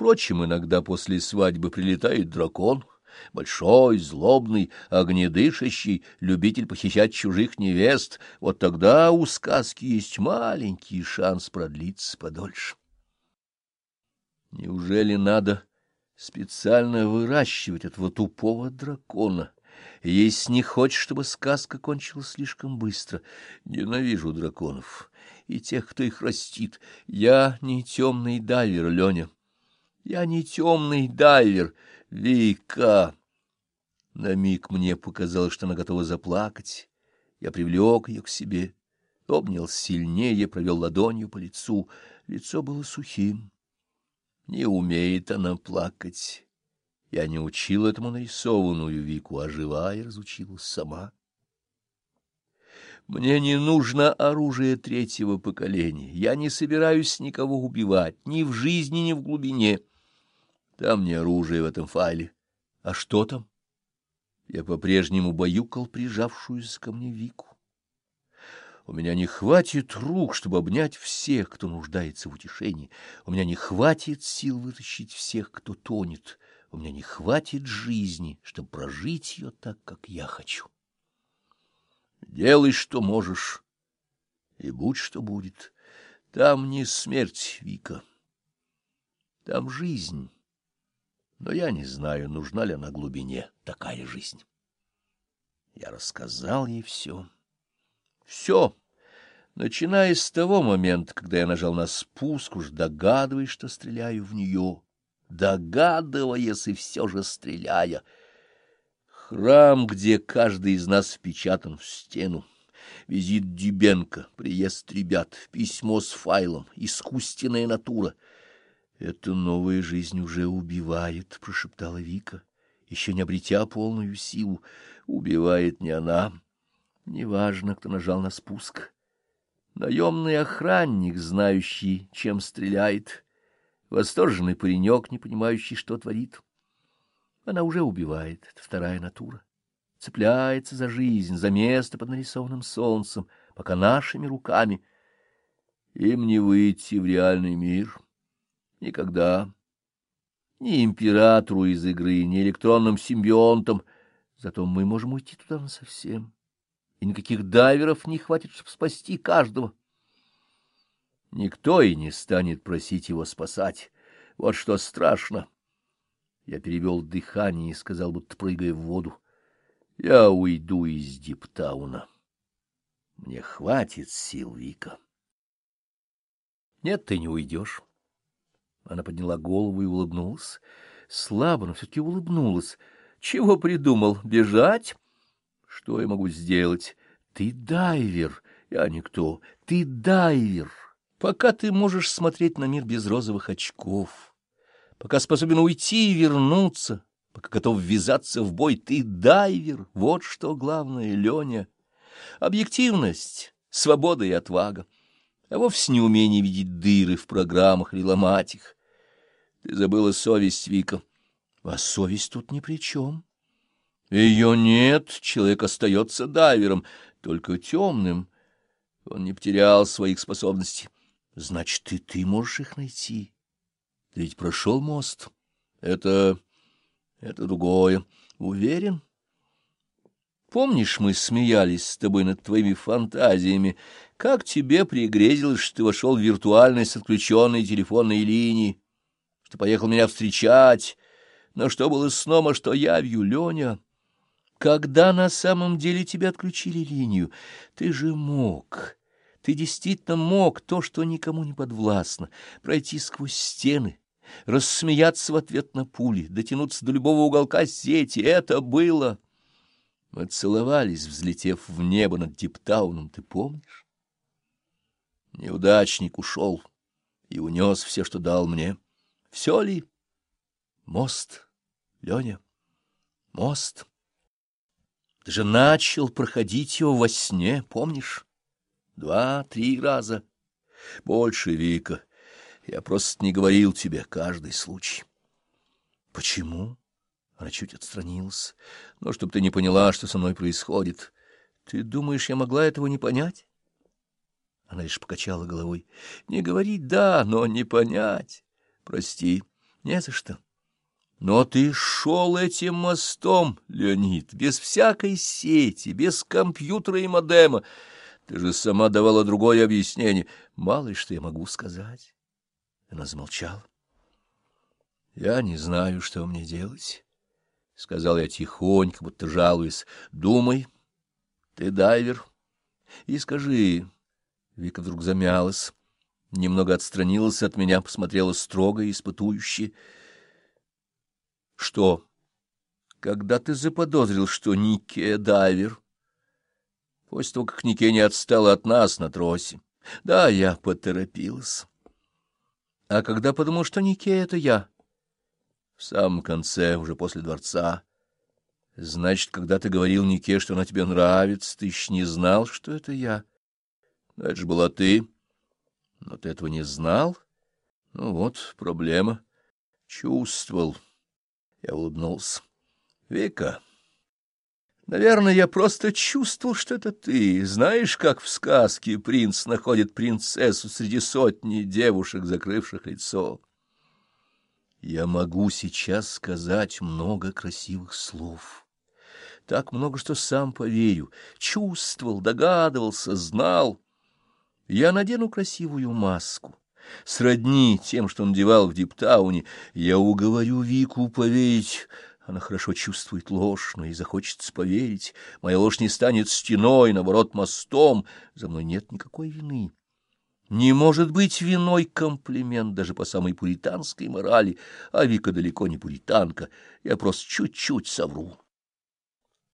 Впрочем, иногда после свадьбы прилетает дракон, большой, злобный, огнедышащий, любитель похищать чужих невест. Вот тогда у сказки есть маленький шанс продлиться подольше. Неужели надо специально выращивать этого тупого дракона? Если не хочешь, чтобы сказка кончилась слишком быстро. Ненавижу драконов и тех, кто их растит. Я не темный дайвер, Леня. Я не темный дайвер, Вика. На миг мне показалось, что она готова заплакать. Я привлек ее к себе, обнял сильнее, провел ладонью по лицу. Лицо было сухим. Не умеет она плакать. Я не учил этому нарисованную Вику, а живая разучилась сама. Мне не нужно оружие третьего поколения. Я не собираюсь никого убивать, ни в жизни, ни в глубине. Там не оружие в этом файле. А что там? Я по-прежнему баюкал прижавшуюся ко мне Вику. У меня не хватит рук, чтобы обнять всех, кто нуждается в утешении. У меня не хватит сил вытащить всех, кто тонет. У меня не хватит жизни, чтобы прожить ее так, как я хочу. Делай, что можешь, и будь, что будет. Там не смерть, Вика. Там жизнь. Но я не знаю, нужна ли на глубине такая жизнь. Я рассказал ей все. Все, начиная с того момента, когда я нажал на спуск, уж догадываясь, что стреляю в нее, догадываясь и все же стреляя — Храм, где каждый из нас впечатан в стену. Визит Дюбенко, приезд ребят, письмо с файлом, искусственная натура. «Эта новая жизнь уже убивает», — прошептала Вика, еще не обретя полную силу. «Убивает не она. Неважно, кто нажал на спуск. Наемный охранник, знающий, чем стреляет. Восторженный паренек, не понимающий, что творит». Она уже убивает, это вторая натура. Цепляется за жизнь, за место под нарисованным солнцем, пока нашими руками им не выйти в реальный мир. Никогда. Ни императору из игры, ни электронным симбионтам. Зато мы можем уйти туда насовсем. И никаких дайверов не хватит, чтобы спасти каждого. Никто и не станет просить его спасать. Вот что страшно. Я перевел дыхание и сказал, будто прыгая в воду. Я уйду из Диптауна. Мне хватит сил, Вика. Нет, ты не уйдешь. Она подняла голову и улыбнулась. Слабо, но все-таки улыбнулась. Чего придумал? Бежать? Что я могу сделать? Ты дайвер. Я никто. Ты дайвер. Пока ты можешь смотреть на мир без розовых очков пока способен уйти и вернуться, пока готов ввязаться в бой, ты дайвер, вот что главное, Леня. Объективность, свобода и отвага, а вовсе не умение видеть дыры в программах или ломать их. Ты забыла совесть, Вика. А совесть тут ни при чем. Ее нет, человек остается дайвером, только темным. Он не потерял своих способностей. Значит, и ты можешь их найти. Ты ведь прошел мост. Это... это другое. Уверен? Помнишь, мы смеялись с тобой над твоими фантазиями? Как тебе пригрезилось, что ты вошел в виртуальность отключенной телефонной линии, что поехал меня встречать, но что было сном, а что явью, Леня? Когда на самом деле тебя отключили линию, ты же мог... Ты действительно мог то, что никому не подвластно, пройти сквозь стены, рассмеяться в ответ на пули, дотянуться до любого уголка сети. Это было... Мы целовались, взлетев в небо над Диптауном, ты помнишь? Неудачник ушел и унес все, что дал мне. Все ли? Мост, Леня, мост. Ты же начал проходить его во сне, помнишь? Два-три раза. Больше, Вика. Я просто не говорил тебе каждый случай. — Почему? Она чуть отстранилась. — Ну, чтобы ты не поняла, что со мной происходит. Ты думаешь, я могла этого не понять? Она лишь покачала головой. — Не говорить «да», но не понять. Прости. — Не за что. Но ты шел этим мостом, Леонид, без всякой сети, без компьютера и модема. Ты же сама давала другое объяснение. Мало ли что я могу сказать. Она замолчала. — Я не знаю, что мне делать, — сказал я тихонько, будто жалуясь. — Думай, ты дайвер, и скажи... Вика вдруг замялась, немного отстранилась от меня, посмотрела строго и испытующе. — Что? Когда ты заподозрил, что Нике дайвер? После того, как Нике не отстала от нас на тросе. Да, я поторопилась. А когда подумал, что Нике — это я? В самом конце, уже после дворца. Значит, когда ты говорил Нике, что она тебе нравится, ты еще не знал, что это я. Но это же была ты. Но ты этого не знал? Ну вот, проблема. Чувствовал. Я улыбнулся. Вика, наверное, я просто чувствовал, что это ты. Знаешь, как в сказке принц находит принцессу среди сотни девушек, закрывших лицо? Я могу сейчас сказать много красивых слов. Так много, что сам поверю. Чувствовал, догадывался, знал. Я надену красивую маску. Сродни тем, что надевал в Диптауне, я уговорю Вику поверить. Она хорошо чувствует ложь, но и захочется поверить. Моя ложь не станет стеной, наоборот, мостом. За мной нет никакой вины. Не может быть виной комплимент даже по самой пуританской морали, а Вика далеко не пуританка, я просто чуть-чуть совру.